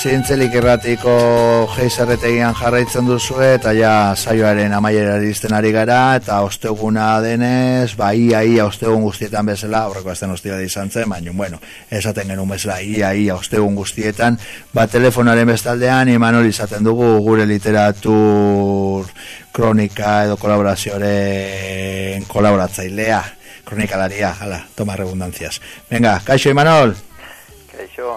Zintzelik irratiko geizarretegian jarraitzen duzu eta ja saioaren amaiera izten ari gara eta osteguna denez, ba ia ia ostegun guztietan bezala, horreko azten ostia izan zen, baina bueno, esaten genuen bezala ia ia ostegun guztietan, ba telefonaren bestaldean Imanol izaten dugu gure literatur kronika edo kolaborazioaren kolaboratzailea, kronikalaria, hala, toma redundancias. Venga, kaixo Imanol! Kaixo,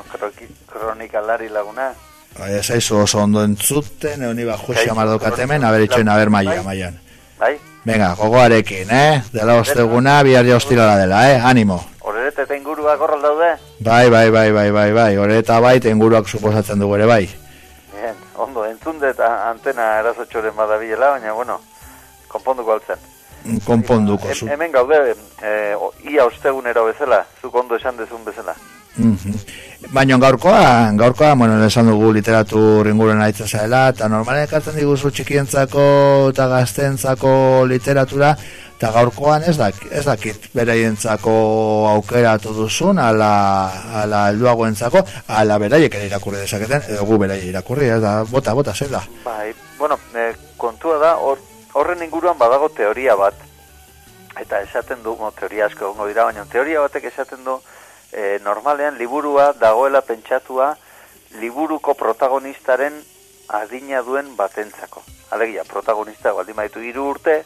kronikalari laguna. Bai, ez aizu oso ondo entzuten, egon iba juxi amardokat hemen, haber itxoen, haber maia, bai. maian. Bai? Venga, gogoarekin, eh? Dela osteguna, bihar ja ostirala dela, eh? Animo. Horreta eta inguruak horrel daude? Bai, bai, bai, bai, bai, bai. Horreta bai, eta inguruak suposatzen dugu ere, bai. Bien, ondo, entzunde eta antena erazotxoren badabilela, baina, bueno, konponduko altzen. Konponduko. Hemen gaude, eh, ia ostegunero bezala, zuk ondo esan dezun bezala. Mm Baina gaurkoa, gaurkoa, bueno, esan dugu literatur inguren aitza zaela, eta normalen ekartzen diguzu txikientzako eta gaztentzako literatura, eta gaurkoan ez, dak, ez dakit beraientzako aukeratu duzun, ala, ala elduagoentzako, ala beraiek ere irakurri dezaketen, edo gu beraiek irakurri, ez da, bota, bota, zer da? Bai, bueno, e, kontua da, horren inguruan badago teoria bat, eta esaten du, no, teoria asko gongo dira, baina teoria batek esaten du, e, normalean liburua dagoela pentsatua liburuko protagonistaren adina duen batentzako. Alegia, protagonista baldin baitu hiru urte,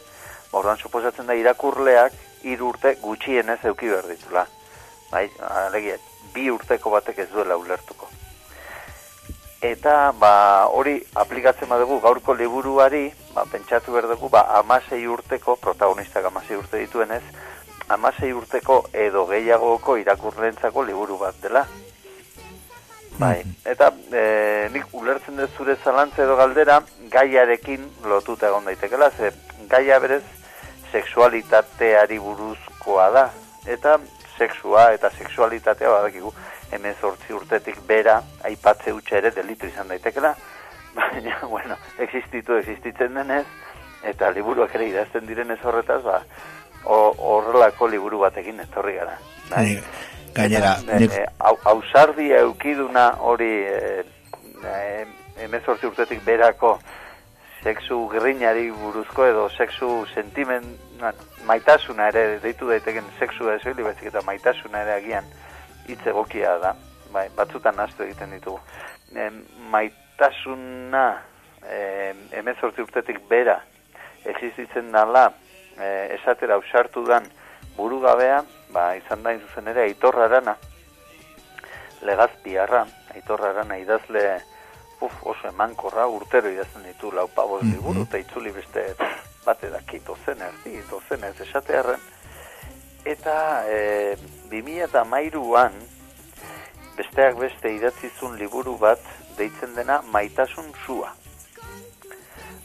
orduan suposatzen da irakurleak hiru urte gutxienez eduki behar ditula. Bai, alegia, bi urteko batek ez duela ulertuko. Eta ba, hori aplikatzen badugu gaurko liburuari, ba, pentsatu behar dugu, ba, amasei urteko, protagonistak amasei urte dituenez, amasei urteko edo gehiagoko irakurlentzako liburu bat dela. Bai, mhm. eta e, nik ulertzen dut zure zalantze edo galdera gaiarekin lotuta egon daitekela, ze gaia berez sexualitateari buruzkoa da, eta sexua eta sexualitatea badakigu hemen zortzi urtetik bera aipatze utxe ere delitu izan daitekela, baina, bueno, existitu existitzen denez, eta liburuak ere idazten direnez horretaz, ba, horrelako liburu batekin etorri gara. Bai. Gainera, hausardia e, eukiduna hori e, e, urtetik berako sexu grinari buruzko edo sexu sentimen maitasuna ere deitu daiteken sexu da esoili baizik eta maitasuna ere agian hitz egokia da bai, batzutan nastu egiten ditugu e, maitasuna e, emezortzi urtetik bera existitzen dala e, esatera ausartu dan burugabea, ba, izan da zuzen ere aitorra arana, legazpi arra, aitorra arana idazle uf, oso emankorra, urtero idazten ditu laupaboz mm -hmm. eta itzuli beste bate daki dozen erdi, dozen ez esatearen, eta e, 2000 eta mairuan, besteak beste idatzizun liburu bat, deitzen dena maitasun zua.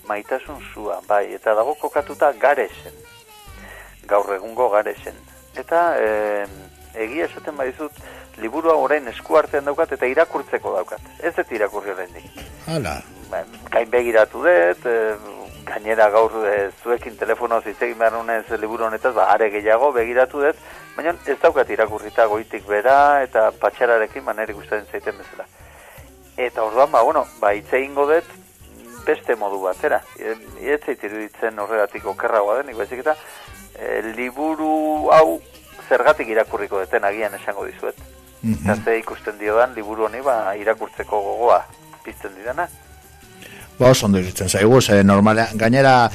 Maitasun zua, bai, eta dago kokatuta garesen gaur egungo garesen. Eta e, egia esaten badizut, liburua orain eskuartean daukat eta irakurtzeko daukat. Ez dut irakurri oraindik. Hala. Ba, gain begiratu dut, e, gainera gaur e, zuekin telefono zitzegin behar nunez liburu honetaz, ba, are gehiago begiratu dut, baina ez daukat irakurrita goitik bera eta patxararekin maneri guztaren zaiten bezala. Eta orduan, ba, bueno, ba, ingo dut, beste modu batera. Ez zait iruditzen horregatik okerragoa denik, baizik eta e, liburu hau zergatik irakurriko deten agian esango dizuet. Mm -hmm. ikusten diodan liburu honi ba, irakurtzeko gogoa pizten didana. Ba, oso ondo iritzen zaigu, ze normalean, gainera,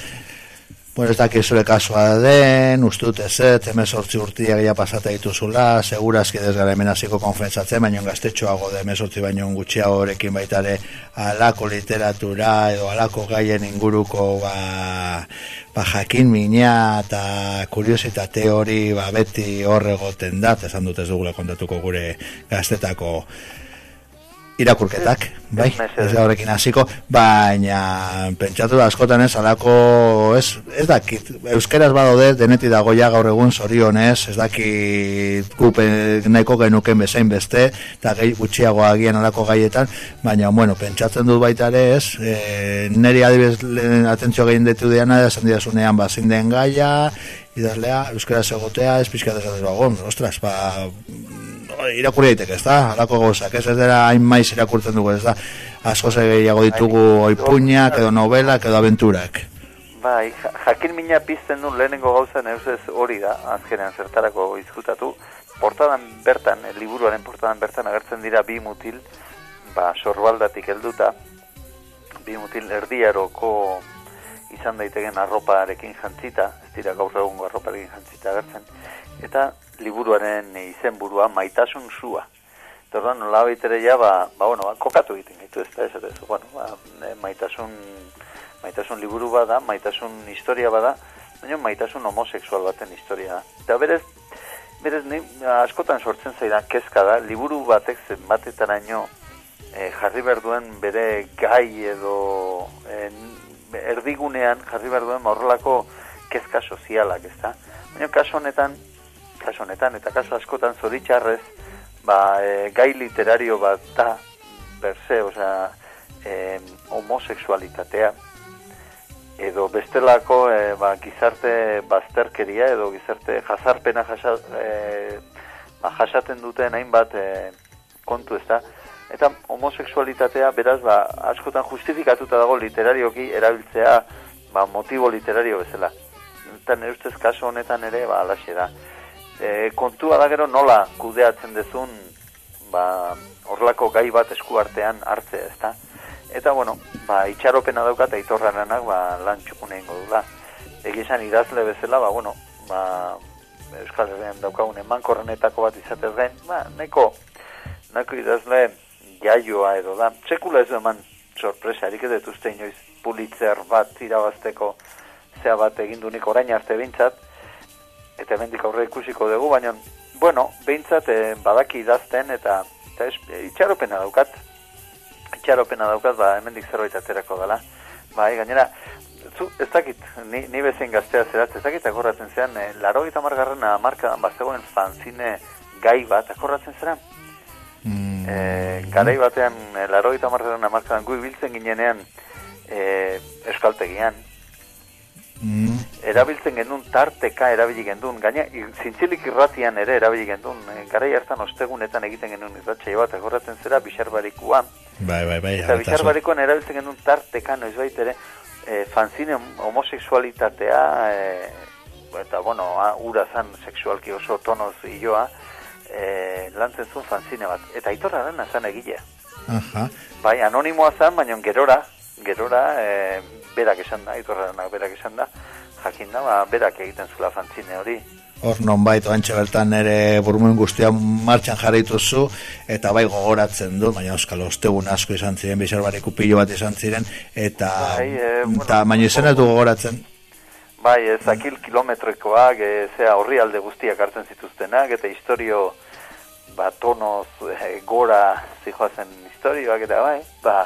bueno, ez dakit zure kasua den, ustut ez ez, emezortzi urtia gehiago pasata dituzula, segurazki desgara hemen hasiko konfentzatzen, baino gaztetxoago de emezortzi baino gutxiago horrekin baitare alako literatura edo alako gaien inguruko ba, ba, jakin mina eta kuriositate hori ba, beti horregoten da, esan dut ez dugula kontatuko gure gaztetako irakurketak, bai, ez da horrekin hasiko, baina pentsatu da askotan ez, alako, ez, ez dakit, euskeraz badode, deneti dago ja gaur egun zorionez, ez dakit gupe nahiko genuken bezain beste, eta gehi gutxiago agian alako gaietan, baina, bueno, pentsatzen dut baita ere ez, e, neri adibes atentzio gehien detu diana, esan dira bazin den gaia, idazlea, euskera egotea, ez pixka dezatzen ostras, ba, irakurri daiteke, ez da? Alako gozak, ez ez dira hain maiz irakurtzen dugu, ez da? Asko gehiago ditugu bai. oipuñak, edo novelak, edo aventurak. Bai, jakin mina pizten du lehenengo gauza neuzez hori da, azkenean zertarako izkutatu. Portadan bertan, el liburuaren portadan bertan agertzen dira bi mutil, ba, sorbaldatik helduta, bi mutil erdiaroko izan daiteken arroparekin jantzita, ez dira gaur egungo arroparekin jantzita agertzen, eta liburuaren izenburua maitasun zua. Tordan, nola baitere ja, ba, ba, bueno, ba, kokatu egiten gaitu ez da, ez da, bueno, ba, e, maitasun, maitasun liburu bada, maitasun historia bada, baina maitasun homoseksual baten historia. Eta berez, berez, ni, askotan sortzen zaira, kezka da, liburu batek zen e, jarri behar duen bere gai edo e, erdigunean jarri behar duen horrelako kezka sozialak, ez da? Baina kaso honetan, kaso honetan, eta kaso askotan zoritxarrez, ba, e, gai literario bat da, berse, osea, e, homosexualitatea, edo bestelako e, ba, gizarte bazterkeria, edo gizarte jazarpena jasa, e, ba, jasaten duten hainbat e, kontu ez da, eta homosexualitatea beraz ba, askotan justifikatuta dago literarioki erabiltzea ba, motibo literario bezala. Eta nire ustez kaso honetan ere ba, alaxe da e, kontua da gero nola kudeatzen dezun ba, horlako gai bat eskuartean hartzea, ezta? Eta, bueno, ba, itxaropena daukat aitorrarenak ba, lan txukune ingo du da. Egizan idazle bezala, ba, bueno, ba, Euskal Herrian daukagun emankorrenetako bat izatez gain, ba, neko, neko idazle jaioa edo da. Txekula ez eman sorpresa, erik edet uste inoiz pulitzer bat irabazteko zea bat egindunik orain arte bintzat, eta hemendik aurre ikusiko dugu, baina, bueno, behintzat eh, badaki idazten, eta, eta es, eh, itxaropena daukat, itxaropena daukat, ba, hemendik zerbait aterako dela. Bai, gainera, zu, ez dakit, ni, ni bezen gaztea zerat, ez dakit akorratzen zean, e, laro gita margarren amarkadan bazegoen fanzine gai bat, akorratzen zera? Mm. E, garai batean, laro gita margarren amarkadan gui biltzen ginenean, e, eskaltegian, Mm. Erabiltzen genuen tarteka erabili genuen, gaina zintzilik irratian ere erabili genuen, e, garai hartan ostegunetan egiten genuen irratxai bat, agorratzen zera bisarbarikuan. Bai, bai, bai. Eta bisarbarikuan erabiltzen genuen tarteka, noiz bait ere, e, fanzine homoseksualitatea, e, eta bueno, a, ura zan seksualki oso tonoz ioa, e, lantzen zuen fanzine bat. Eta itorra den zan egilea. Aha. Bai, anonimoa zan, baina gerora, gerora, e, berak esan da, itorrarenak berak esan da, jakin da, ba, berak egiten zula fantzine hori. Hor non baito antxe bertan ere burmuen guztia martxan jarraitu zu, eta bai gogoratzen du, baina euskal ostegun asko izan ziren, bizar bareko pilo bat izan ziren, eta, bai, e, eta baina izan du gogoratzen. Bai, ez akil kilometroikoak, e, zea horri alde guztiak hartzen zituztenak, eta historio, ba, tonoz, e, gora zijoazen historioak, eta bai, ba,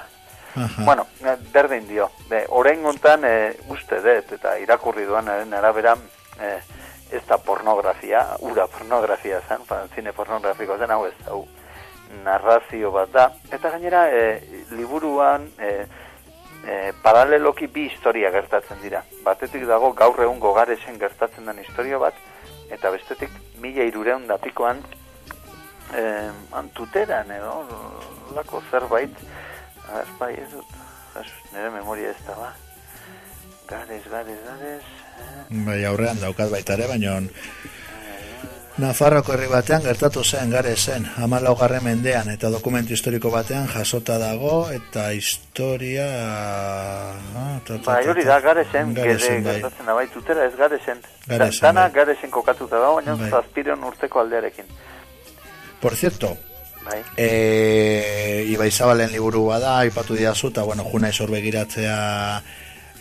Bueno, eh, berdin dio. Be, orain gontan e, uste dut, eta irakurri duan arabera e, ez da pornografia, ura pornografia zen, zine pornografiko zen, hau ez, hau narrazio bat da. Eta gainera, e, liburuan e, e, paraleloki bi historia gertatzen dira. Batetik dago gaur egun gogaresen gertatzen den historia bat, eta bestetik mila irureun dapikoan e, antuteran, edo, lako zerbait, Bai, ez dut. nire memoria ez da, ba. Gades, gades, gades. Eh? Bai, aurrean daukat baita ere, baina Nafarroko herri batean gertatu zen, gare zen, amalau mendean, eta dokumentu historiko batean jasota dago, eta historia... Ah, bai, hori da, gare zen, gare zen, bai. gertatzen da, bai, tutera ez gare zen. Gare zen, Dana bai. gare zen kokatuta da, baina bai. zazpireon urteko aldearekin. Por cierto, Bai. E, Ibai Zabalen liburu bada, ipatu diazu, eta bueno, juna izor begiratzea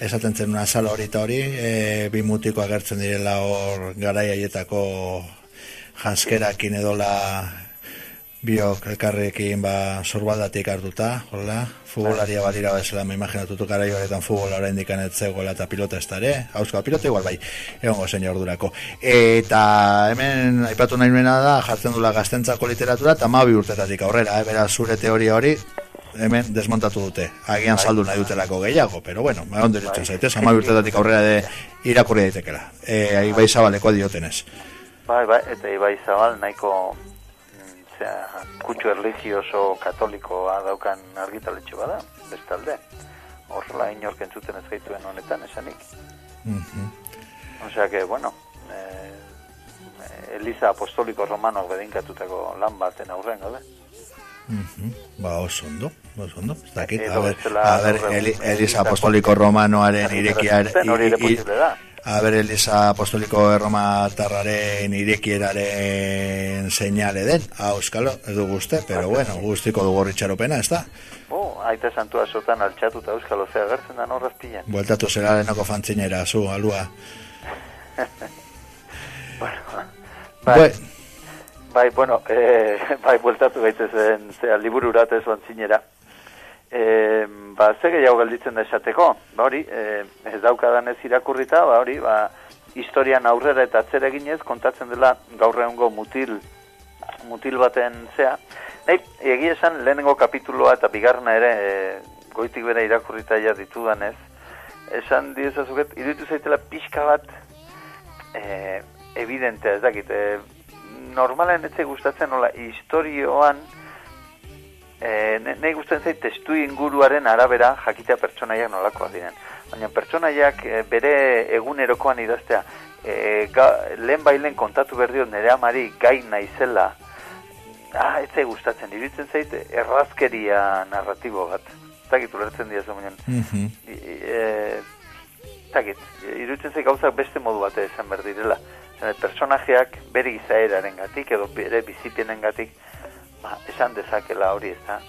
esaten zen una sala hori eta hori, e, bi mutiko agertzen direla hor garai aietako janskerakin edola biok elkarrekin ba sorbaldatik hartuta, hola, futbolaria bat dira bezala, me imaginatutu gara horretan futbola orain dikanet zegoela eta pilota ez dare, hausko, pilota igual bai, egon gozen ordurako. Eta hemen, aipatu nahi nuena da, jartzen dula gaztentzako literatura, eta mabi urtetatik aurrera, eh, bera zure teoria hori, hemen desmontatu dute, agian bai. saldu nahi dutelako gehiago, pero bueno, ma ondo ditzen zaitez, amabi urtetatik aurrera de irakurri daitekela, e, ibai zabaleko diotenez. Bai, bai, eta ibai zabal nahiko zea, kutsu erligioso katolikoa daukan argitaletxe bada, bestalde. Horrela inork entzuten ez gaituen honetan esanik. Mhm. Osea que, bueno, eh, Eliza Apostoliko Romano bedinkatutako lan baten aurrean gaude. Mhm. Ba, oso ondo, oso ondo. Ez dakit, a ber, a ber, Eliza Apostoliko Romanoaren irekiar... Zen hori ere posible da. A ber, Eliza Apostoliko Erromatarraren irekieraren seinale den, hau euskalo, ez du guzte, pero bueno, guztiko dugu ritxaropena, ez da? Oh, aita santua sotan altxatuta euskalo zea gertzen da norraz pilen. Bueltatu zera lehenoko fantzinera, zu, alua. Bai, Bue- bai, bueno, eh, bai, bueltatu gaitezen, zea, libururat ez zinera. E, ba, ze gehiago gelditzen da esateko, ba hori, e, ez daukadan ez irakurrita, ba hori, ba, historian aurrera eta atzera eginez, kontatzen dela gaur egungo mutil, mutil baten zea. Nahi, egia esan, lehenengo kapituloa eta bigarna ere, e, goitik bera irakurrita ja ditudanez, esan diezazuket, iruditu zaitela pixka bat, e, evidentea, ez dakit, e, normalen etze gustatzen nola historioan e, nahi gustatzen zait testu inguruaren arabera jakitea pertsonaiak nolakoak diren. Baina pertsonaiak e, bere egunerokoan idaztea e, ga, lehen bailen kontatu berdio nire amari gai naizela ah, ez zait gustatzen, iruditzen zait errazkeria narratibo bat. Ez dakit ulertzen dira baina Mhm. e, takit, iruditzen zait gauzak beste modu bate esan behar direla. Zene, personajeak bere izaeraren gatik edo bere bizipienen gatik ba, esan dezakela hori ez da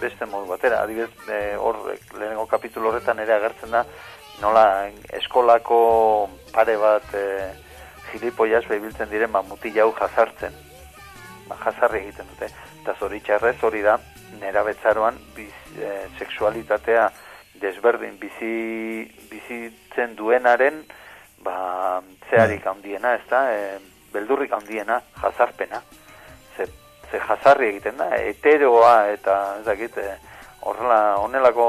beste modu batera. Adibidez, e, hor, lehenengo kapitulo horretan ere agertzen da nola eskolako pare bat e, gilipoiaz behibiltzen diren ba, mutil hau jazartzen. Ba, jazarri egiten dute. Eta zoritxarrez hori da, nera betzaroan biz, e, sexualitatea desberdin bizi, bizitzen duenaren ba, zeharik handiena, ez da, e, beldurrik handiena, jazarpena. Ze, ze jazarri egiten da, heteroa eta ez dakit, e, horrela, honelako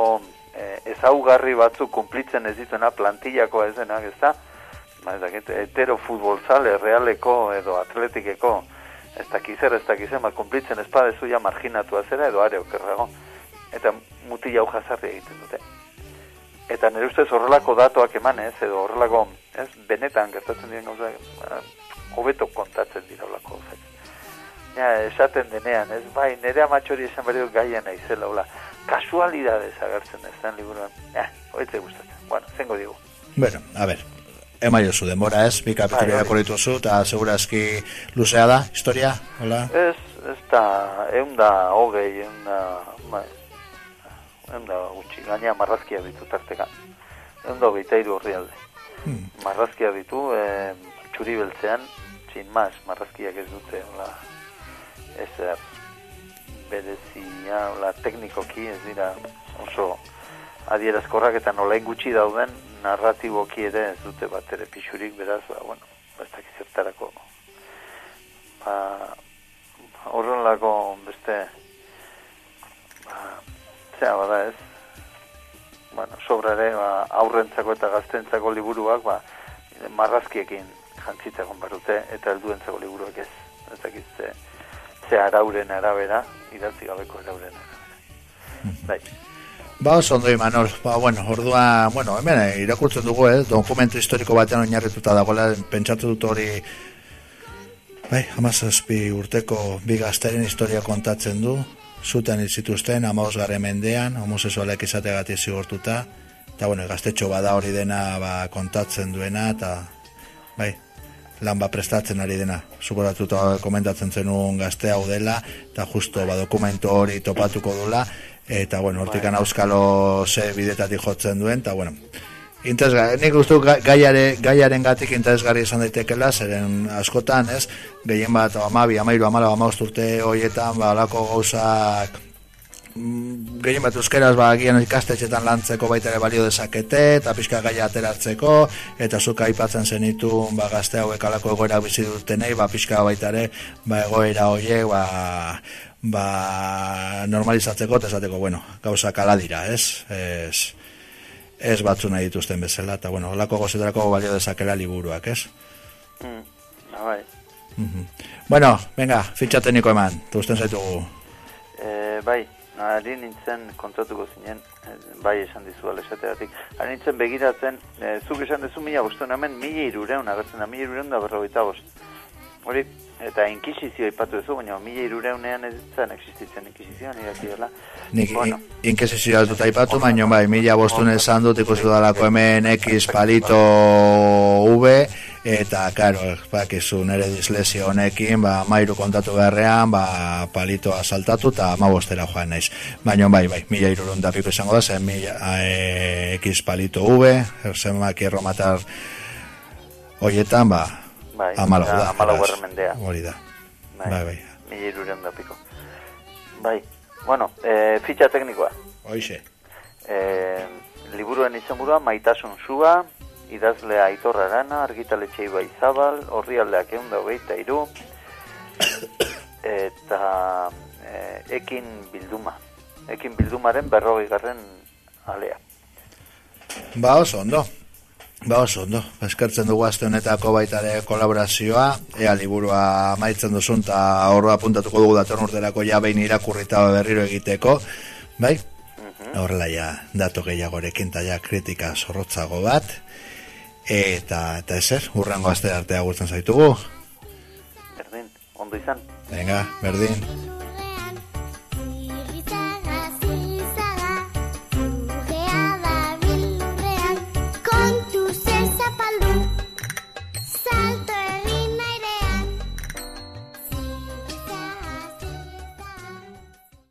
e, ezaugarri batzuk kunplitzen ez dituena plantillako ez denak, ez da, ba, ez dakit, hetero futbolzale realeko edo atletikeko ez dakizer, ez dakizer, ma kunplitzen espadezu ja marginatua zera edo are okerrago. Eta mutila hau jazarri egiten dute. Eta nire ustez horrelako datoak emanez, edo horrelako, ez, benetan gertatzen diren gauza, ba, hobeto kontatzen dira horrelako gauzak. Ja, esaten denean, ez, bai, nire amatxori esan berri dut gaia naizela, hola, kasualidadez agertzen ez den liburuan, ja, hoitze gustatzen. Bueno, zengo digu. Bueno, a ver, emaio zu denbora ez, bi kapitulu Bai, hori. irakurritu zu, eta segurazki luzea da, historia, hola? Ez, ez da, egun da hogei, egun da, bai, egun da gutxi, gaina marrazkia ditu tarteka. Egun da hogeita hiru horri alde. Hmm. Marrazkia ditu, e, txuri beltzean, sin mas, marrazkiak ez dute, hola, ez er, berezia, hola, teknikoki, ez dira oso adierazkorrak eta nolain gutxi dauden narratiboki ere ez dute bat ere pixurik, beraz, ba, bueno, ba, ez dakiz zertarako. Ba, horrelako beste ba, zea bada ez? Bueno, sobra ere ba, aurrentzako eta gaztentzako liburuak ba, marrazkiekin jantzitza barute eta helduentzako liburuak ez. Ez dakit ze, arauren arabera idatzi gabeko arauren arabera bai, Ba, oso ondo Imanol, ba, bueno, ordua, bueno, hemen eh, irakurtzen dugu, eh, dokumentu historiko batean oinarrituta dagoela, pentsatu dut hori, bai, hamazazpi urteko bi gazteren historia kontatzen du, zuten zituzten, amaos garren mendean, homosesualek izategatik zigortuta, eta, bueno, gaztetxo bada hori dena, ba, kontatzen duena, eta, bai, lan ba prestatzen ari dena. Suporatuta komentatzen zenun gazte hau dela, eta justo ba dokumento hori topatuko dula, eta bueno, hortikan auskalo ze bidetatik jotzen duen, eta bueno, Interesgarri, nik uste gaiare, gaiaren gatik interesgarri izan daitekela, zeren askotan, ez, gehien bat, amabi, amairu, amala, amaust urte horietan, ba, alako gauzak, gehien bat euskeraz ba, agian ikastetxetan lantzeko baita ere balio dezakete, eta pixka gaia ateratzeko, eta zuka aipatzen zenitu ba, gazte hauek alako egoera bizi dutenei, ba, pixka baita ere ba, egoera horiek ba, ba, normalizatzeko, eta esateko, bueno, gauzak ala dira, ez? Ez, ez batzu nahi dituzten bezala, eta bueno, holako gozetarako balio dezakela liburuak, ez? mm, ba, bai. Mhm. Bueno, venga, fitxa tekniko eman, tuzten zaitugu. E, bai, ari nintzen kontatuko zinen, e, bai esan dizu alesateatik, ari nintzen begiratzen, e, zuk esan duzu mila bostuen hemen mila irureun agertzen da, mila irureun da berrogeita bost. Hori, eta inkisizio ipatu duzu, baina mila irureunean ez zen existitzen inkisizioan iraki dela. Nik Bueno. inkesizio altuta ipatu, baina bai, mila bostun esan dut ikusi dudalako hemen X palito V, eta, karo, bakizu nere dislesio honekin, ba, mairu kontatu beharrean, ba, palitoa saltatu, eta ma bostera joan naiz. Baina bai, bai, mila irurun da piko izango da, zen mila, e, X palito V, zenbaki erromatar hoietan, ba, Bai, amalau da, amalau mendea. Hori da. Bai, bai. Mila irureun da piko. Bai, bueno, e, fitxa teknikoa. Hoixe. E, liburuen izenburua maitasun sua, idazlea Aitor Arana, argitaletxe Ibai Zabal, horrialdeak egun da hogeita iru, eta e, ekin bilduma. Ekin bildumaren berrogei garren alea. Ba oso ondo. Ba oso ondo. Eskertzen dugu aste honetako baita ere kolaborazioa, ea liburua maitzen duzun eta horra apuntatuko dugu datorn urterako ja behin irakurrita berriro egiteko, bai? Horrela ja datu gehiagorekin eta ja kritika zorrotzago bat, eta, eta ezer, urrango aste arte agurtzen zaitugu. Berdin, ondo izan. Venga, berdin.